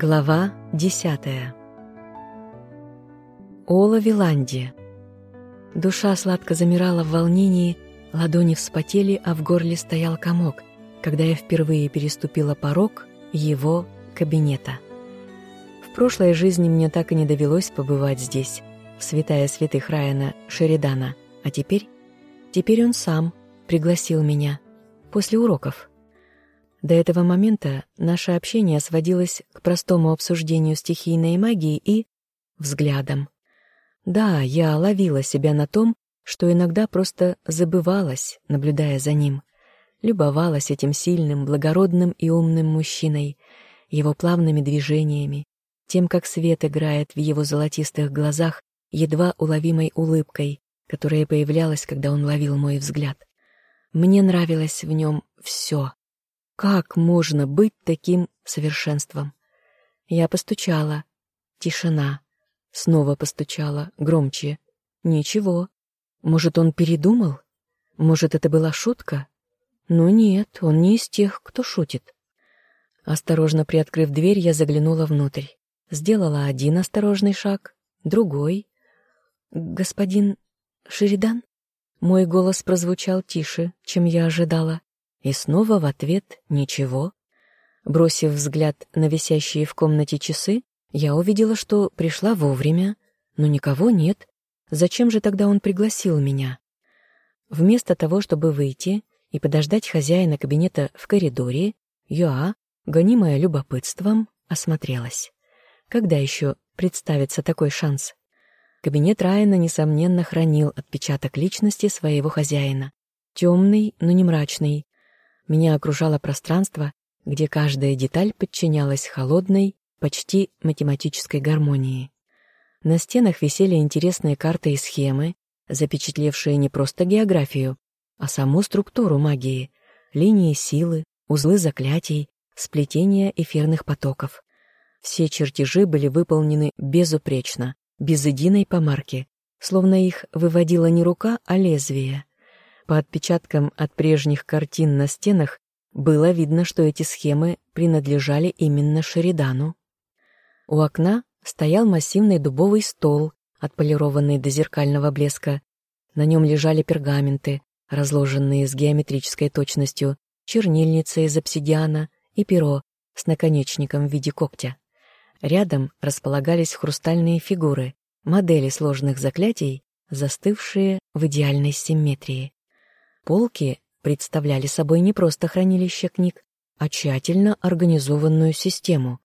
Глава десятая Ола Виланди Душа сладко замирала в волнении, ладони вспотели, а в горле стоял комок, когда я впервые переступила порог его кабинета. В прошлой жизни мне так и не довелось побывать здесь, в святая святых Райана Шеридана, а теперь... Теперь он сам пригласил меня после уроков. До этого момента наше общение сводилось к простому обсуждению стихийной магии и взглядам. Да, я ловила себя на том, что иногда просто забывалась, наблюдая за ним. Любовалась этим сильным, благородным и умным мужчиной, его плавными движениями, тем, как свет играет в его золотистых глазах едва уловимой улыбкой, которая появлялась, когда он ловил мой взгляд. Мне нравилось в нем все. Как можно быть таким совершенством? Я постучала. Тишина. Снова постучала, громче. Ничего. Может, он передумал? Может, это была шутка? Но нет, он не из тех, кто шутит. Осторожно приоткрыв дверь, я заглянула внутрь. Сделала один осторожный шаг, другой. «Господин Шеридан?» Мой голос прозвучал тише, чем я ожидала. И снова в ответ «ничего». Бросив взгляд на висящие в комнате часы, я увидела, что пришла вовремя, но никого нет. Зачем же тогда он пригласил меня? Вместо того, чтобы выйти и подождать хозяина кабинета в коридоре, я, гонимая любопытством, осмотрелась. Когда еще представится такой шанс? Кабинет Райана, несомненно, хранил отпечаток личности своего хозяина. Темный, но не мрачный. Меня окружало пространство, где каждая деталь подчинялась холодной, почти математической гармонии. На стенах висели интересные карты и схемы, запечатлевшие не просто географию, а саму структуру магии, линии силы, узлы заклятий, сплетения эфирных потоков. Все чертежи были выполнены безупречно, без единой помарки, словно их выводила не рука, а лезвие. По отпечаткам от прежних картин на стенах было видно, что эти схемы принадлежали именно Шеридану. У окна стоял массивный дубовый стол, отполированный до зеркального блеска. На нем лежали пергаменты, разложенные с геометрической точностью, чернильница из обсидиана и перо с наконечником в виде когтя. Рядом располагались хрустальные фигуры, модели сложных заклятий, застывшие в идеальной симметрии. Полки представляли собой не просто хранилище книг, а тщательно организованную систему.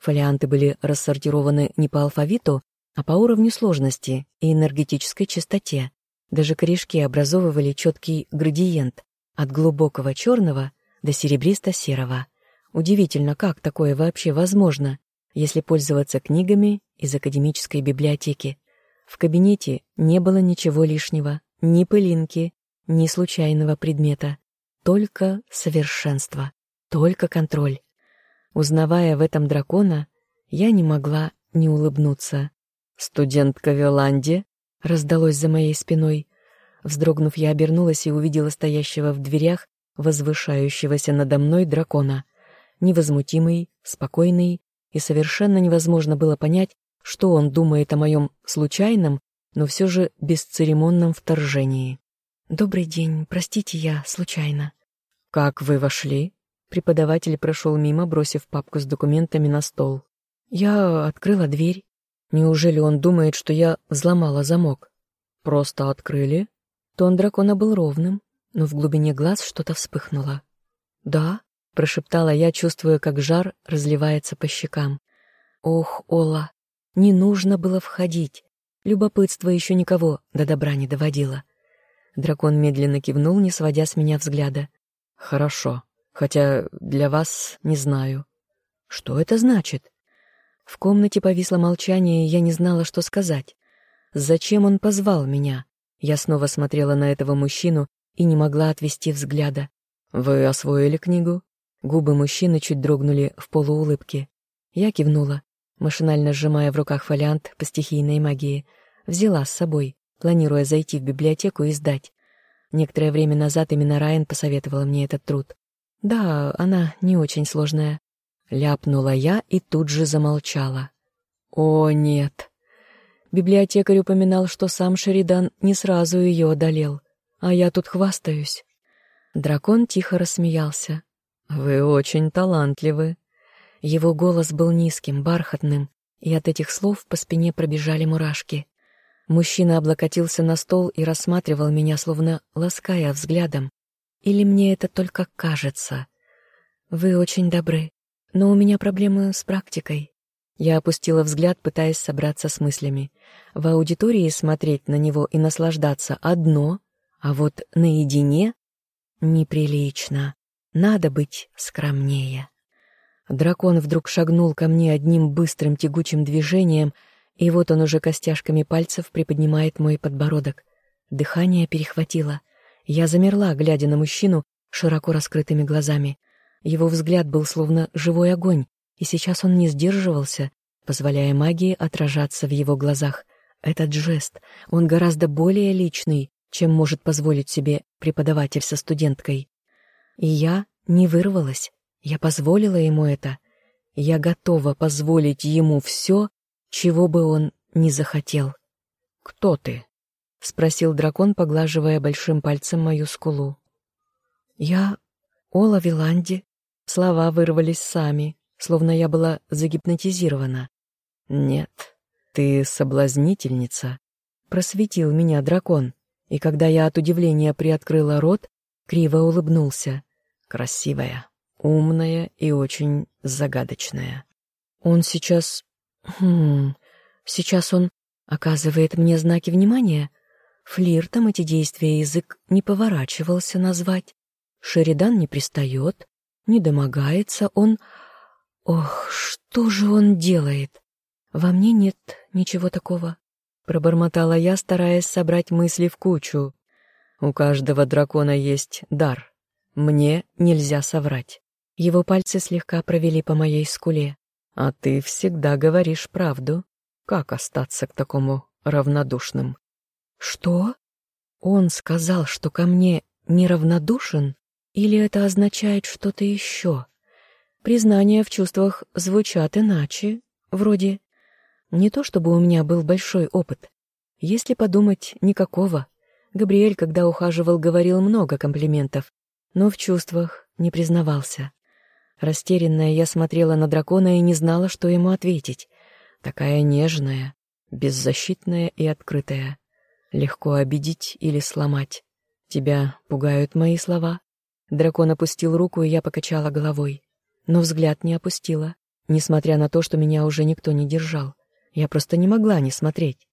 Фолианты были рассортированы не по алфавиту, а по уровню сложности и энергетической чистоте. Даже корешки образовывали четкий градиент от глубокого черного до серебристо-серого. Удивительно, как такое вообще возможно, если пользоваться книгами из академической библиотеки. В кабинете не было ничего лишнего, ни пылинки, ни случайного предмета. Только совершенство, только контроль. Узнавая в этом дракона, я не могла не улыбнуться. «Студентка Виоланди?» — раздалось за моей спиной. Вздрогнув, я обернулась и увидела стоящего в дверях возвышающегося надо мной дракона. Невозмутимый, спокойный, и совершенно невозможно было понять, что он думает о моем случайном, но все же бесцеремонном вторжении. «Добрый день, простите, я случайно». «Как вы вошли?» Преподаватель прошел мимо, бросив папку с документами на стол. Я открыла дверь. Неужели он думает, что я взломала замок? Просто открыли? Тон дракона был ровным, но в глубине глаз что-то вспыхнуло. «Да», прошептала я, чувствуя, как жар разливается по щекам. Ох, Ола, не нужно было входить. Любопытство еще никого до добра не доводило. Дракон медленно кивнул, не сводя с меня взгляда. «Хорошо, хотя для вас не знаю». «Что это значит?» В комнате повисло молчание, и я не знала, что сказать. Зачем он позвал меня? Я снова смотрела на этого мужчину и не могла отвести взгляда. «Вы освоили книгу?» Губы мужчины чуть дрогнули в полуулыбке. Я кивнула, машинально сжимая в руках фолиант по стихийной магии. Взяла с собой, планируя зайти в библиотеку и сдать. Некоторое время назад именно Райан посоветовала мне этот труд. Да, она не очень сложная. — ляпнула я и тут же замолчала. «О, нет!» Библиотекарь упоминал, что сам Шеридан не сразу ее одолел, а я тут хвастаюсь. Дракон тихо рассмеялся. «Вы очень талантливы». Его голос был низким, бархатным, и от этих слов по спине пробежали мурашки. Мужчина облокотился на стол и рассматривал меня, словно лаская взглядом. Или мне это только кажется? Вы очень добры, но у меня проблемы с практикой. Я опустила взгляд, пытаясь собраться с мыслями. В аудитории смотреть на него и наслаждаться одно, а вот наедине неприлично. Надо быть скромнее. Дракон вдруг шагнул ко мне одним быстрым тягучим движением, и вот он уже костяшками пальцев приподнимает мой подбородок. Дыхание перехватило. Я замерла, глядя на мужчину широко раскрытыми глазами. Его взгляд был словно живой огонь, и сейчас он не сдерживался, позволяя магии отражаться в его глазах. Этот жест, он гораздо более личный, чем может позволить себе преподаватель со студенткой. И я не вырвалась, я позволила ему это. Я готова позволить ему все, чего бы он ни захотел. «Кто ты?» — спросил дракон, поглаживая большим пальцем мою скулу. «Я Ола Виланди». Слова вырвались сами, словно я была загипнотизирована. «Нет, ты соблазнительница», — просветил меня дракон, и когда я от удивления приоткрыла рот, криво улыбнулся. «Красивая, умная и очень загадочная. Он сейчас... Хм... Сейчас он оказывает мне знаки внимания. Флиртом эти действия язык не поворачивался назвать. Шеридан не пристает, не домогается, он... Ох, что же он делает? Во мне нет ничего такого. Пробормотала я, стараясь собрать мысли в кучу. У каждого дракона есть дар. Мне нельзя соврать. Его пальцы слегка провели по моей скуле. А ты всегда говоришь правду. Как остаться к такому равнодушным? Что? Он сказал, что ко мне неравнодушен? Или это означает что-то еще? Признания в чувствах звучат иначе, вроде «не то чтобы у меня был большой опыт». Если подумать, никакого. Габриэль, когда ухаживал, говорил много комплиментов, но в чувствах не признавался. Растерянная я смотрела на дракона и не знала, что ему ответить. Такая нежная, беззащитная и открытая. Легко обидеть или сломать. Тебя пугают мои слова? Дракон опустил руку, и я покачала головой но взгляд не опустила, несмотря на то, что меня уже никто не держал. Я просто не могла не смотреть.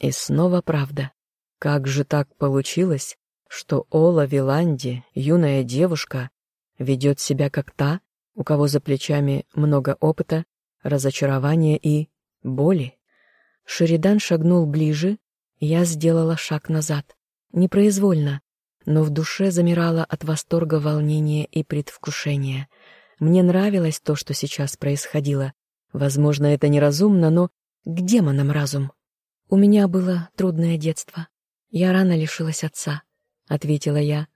И снова правда. Как же так получилось, что Ола Виланди, юная девушка, ведет себя как та, у кого за плечами много опыта, разочарования и боли? Шеридан шагнул ближе, я сделала шаг назад. Непроизвольно, но в душе замирала от восторга, волнения и предвкушения — мне нравилось то, что сейчас происходило. Возможно, это неразумно, но к демонам разум. У меня было трудное детство. Я рано лишилась отца, — ответила я.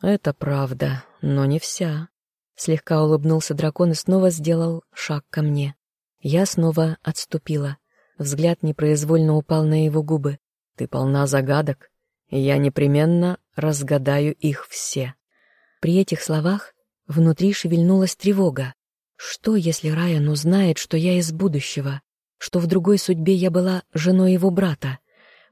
Это правда, но не вся. Слегка улыбнулся дракон и снова сделал шаг ко мне. Я снова отступила. Взгляд непроизвольно упал на его губы. Ты полна загадок, и я непременно разгадаю их все. При этих словах Внутри шевельнулась тревога. Что, если Райан узнает, что я из будущего, что в другой судьбе я была женой его брата?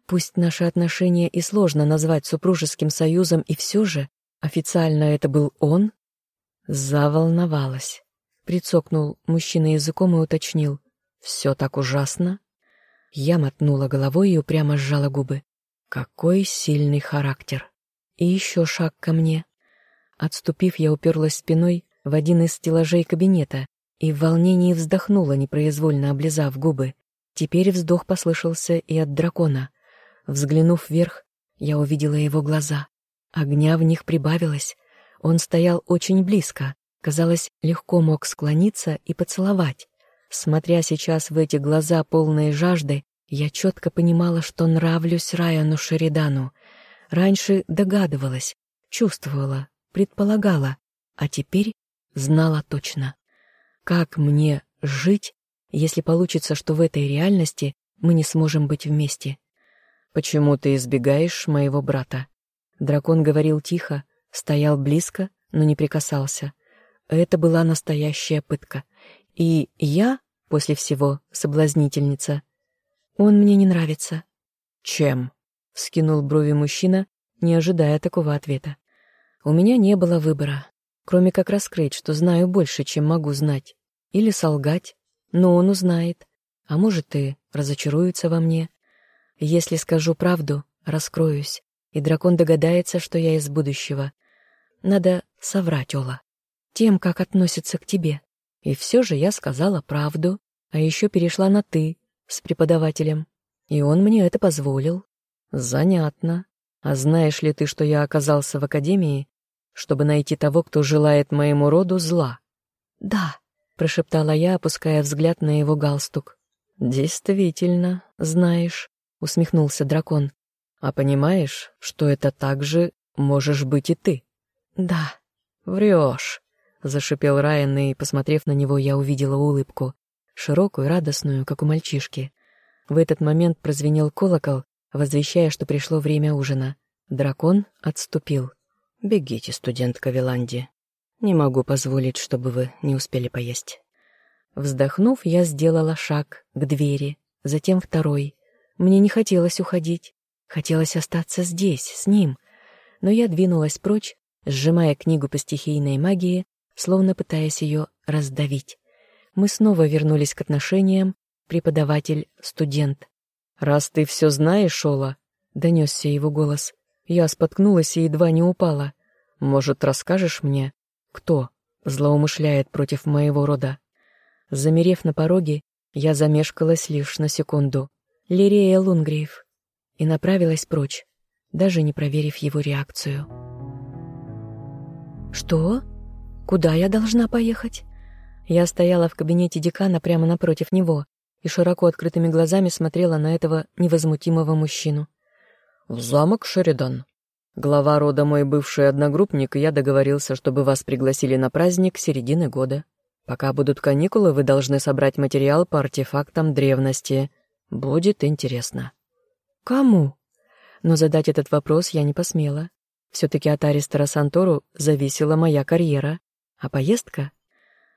Пусть наши отношения и сложно назвать супружеским союзом, и все же официально это был он? Заволновалась. Прицокнул мужчина языком и уточнил. «Все так ужасно?» Я мотнула головой и упрямо сжала губы. «Какой сильный характер!» И еще шаг ко мне. Отступив, я уперлась спиной в один из стеллажей кабинета и в волнении вздохнула, непроизвольно облизав губы. Теперь вздох послышался и от дракона. Взглянув вверх, я увидела его глаза. Огня в них прибавилось. Он стоял очень близко, казалось, легко мог склониться и поцеловать. Смотря сейчас в эти глаза, полные жажды, я четко понимала, что нравлюсь Райану Шеридану. Раньше догадывалась, чувствовала, предполагала, а теперь знала точно. Как мне жить, если получится, что в этой реальности мы не сможем быть вместе? Почему ты избегаешь моего брата? Дракон говорил тихо, стоял близко, но не прикасался. Это была настоящая пытка. И я, после всего, соблазнительница. Он мне не нравится. Чем? Скинул брови мужчина, не ожидая такого ответа. У меня не было выбора, кроме как раскрыть, что знаю больше, чем могу знать. Или солгать, но он узнает. А может, и разочаруется во мне. Если скажу правду, раскроюсь, и дракон догадается, что я из будущего. Надо соврать, Ола, тем, как относится к тебе. И все же я сказала правду, а еще перешла на «ты» с преподавателем. И он мне это позволил. Занятно. А знаешь ли ты, что я оказался в академии, чтобы найти того, кто желает моему роду зла? Да, прошептала я, опуская взгляд на его галстук. Действительно, знаешь, усмехнулся дракон. А понимаешь, что это также можешь быть и ты? Да. Врешь, зашипел Райан, и, посмотрев на него, я увидела улыбку, широкую, радостную, как у мальчишки. В этот момент прозвенел колокол, возвещая, что пришло время ужина. Дракон отступил. «Бегите, студентка Виланди. Не могу позволить, чтобы вы не успели поесть». Вздохнув, я сделала шаг к двери, затем второй. Мне не хотелось уходить. Хотелось остаться здесь, с ним. Но я двинулась прочь, сжимая книгу по стихийной магии, словно пытаясь ее раздавить. Мы снова вернулись к отношениям преподаватель-студент. «Раз ты все знаешь, Шола», — донесся его голос, — я споткнулась и едва не упала. «Может, расскажешь мне, кто злоумышляет против моего рода?» Замерев на пороге, я замешкалась лишь на секунду. Лирея Лунгрейв. И направилась прочь, даже не проверив его реакцию. «Что? Куда я должна поехать?» Я стояла в кабинете декана прямо напротив него, и широко открытыми глазами смотрела на этого невозмутимого мужчину. «В замок Шеридан. Глава рода мой бывший одногруппник, и я договорился, чтобы вас пригласили на праздник середины года. Пока будут каникулы, вы должны собрать материал по артефактам древности. Будет интересно». «Кому?» Но задать этот вопрос я не посмела. Все-таки от Аристера Сантору зависела моя карьера, а поездка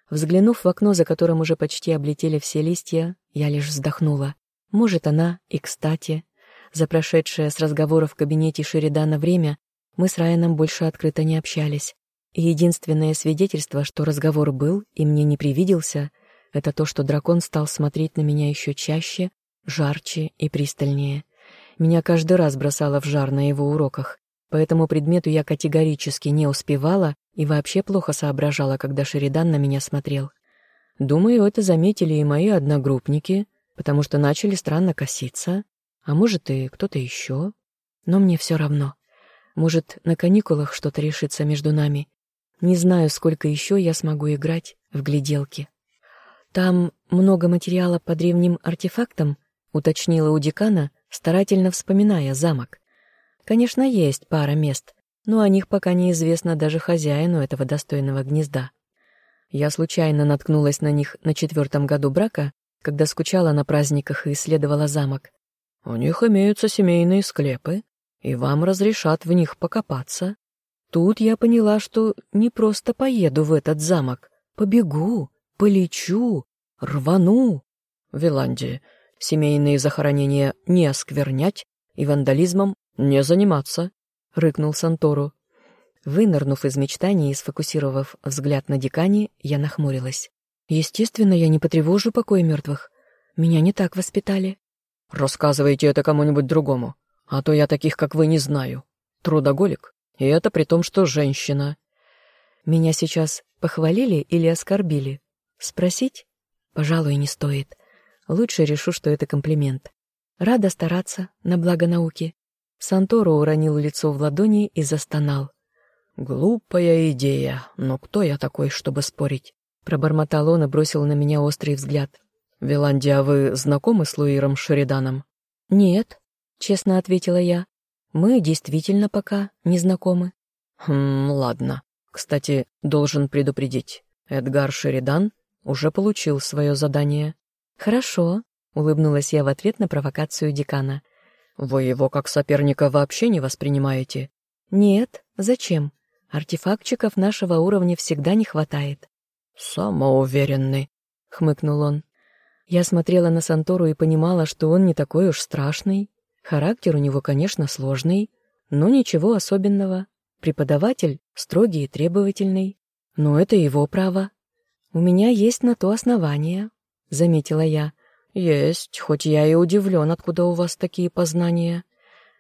Взглянув в окно, за которым уже почти облетели все листья, я лишь вздохнула. Может, она и кстати. За прошедшее с разговора в кабинете Шеридана время мы с Райаном больше открыто не общались. И единственное свидетельство, что разговор был и мне не привиделся, это то, что дракон стал смотреть на меня еще чаще, жарче и пристальнее. Меня каждый раз бросало в жар на его уроках. По этому предмету я категорически не успевала и вообще плохо соображала, когда Шеридан на меня смотрел. Думаю, это заметили и мои одногруппники, потому что начали странно коситься, а может и кто-то еще. Но мне все равно. Может, на каникулах что-то решится между нами. Не знаю, сколько еще я смогу играть в гляделки. Там много материала по древним артефактам, уточнила у декана, старательно вспоминая замок. Конечно, есть пара мест, но о них пока неизвестно даже хозяину этого достойного гнезда. Я случайно наткнулась на них на четвертом году брака, когда скучала на праздниках и исследовала замок. У них имеются семейные склепы, и вам разрешат в них покопаться. Тут я поняла, что не просто поеду в этот замок, побегу, полечу, рвану. В Виландии семейные захоронения не осквернять и вандализмом «Не заниматься», — рыкнул Сантору. Вынырнув из мечтаний и сфокусировав взгляд на декане, я нахмурилась. «Естественно, я не потревожу покой мертвых. Меня не так воспитали». «Рассказывайте это кому-нибудь другому, а то я таких, как вы, не знаю. Трудоголик, и это при том, что женщина». «Меня сейчас похвалили или оскорбили? Спросить? Пожалуй, не стоит. Лучше решу, что это комплимент. Рада стараться на благо науки. Санторо уронил лицо в ладони и застонал. «Глупая идея, но кто я такой, чтобы спорить?» Пробормотал он и бросил на меня острый взгляд. «Виландия, вы знакомы с Луиром Шериданом?» «Нет», — честно ответила я. «Мы действительно пока не знакомы». «Хм, ладно. Кстати, должен предупредить. Эдгар Шеридан уже получил свое задание». «Хорошо», — улыбнулась я в ответ на провокацию декана. «Вы его как соперника вообще не воспринимаете?» «Нет, зачем? Артефактчиков нашего уровня всегда не хватает». «Самоуверенный», — хмыкнул он. Я смотрела на Сантору и понимала, что он не такой уж страшный. Характер у него, конечно, сложный, но ничего особенного. Преподаватель строгий и требовательный, но это его право. У меня есть на то основания, — заметила я. «Есть, хоть я и удивлен, откуда у вас такие познания».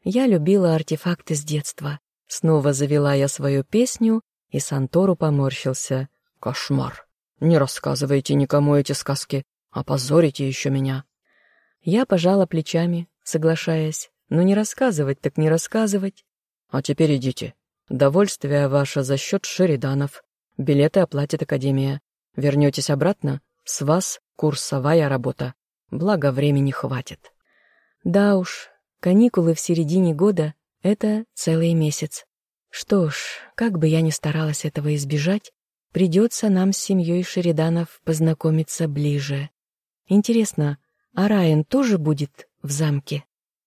Я любила артефакты с детства. Снова завела я свою песню, и Сантору поморщился. «Кошмар! Не рассказывайте никому эти сказки, опозорите еще меня». Я пожала плечами, соглашаясь. «Ну не рассказывать, так не рассказывать». «А теперь идите. Довольствие ваше за счет Шериданов. Билеты оплатит Академия. Вернетесь обратно, с вас курсовая работа. Благо, времени хватит». «Да уж, каникулы в середине года — это целый месяц. Что ж, как бы я ни старалась этого избежать, придется нам с семьей Шериданов познакомиться ближе. Интересно, а Райан тоже будет в замке?»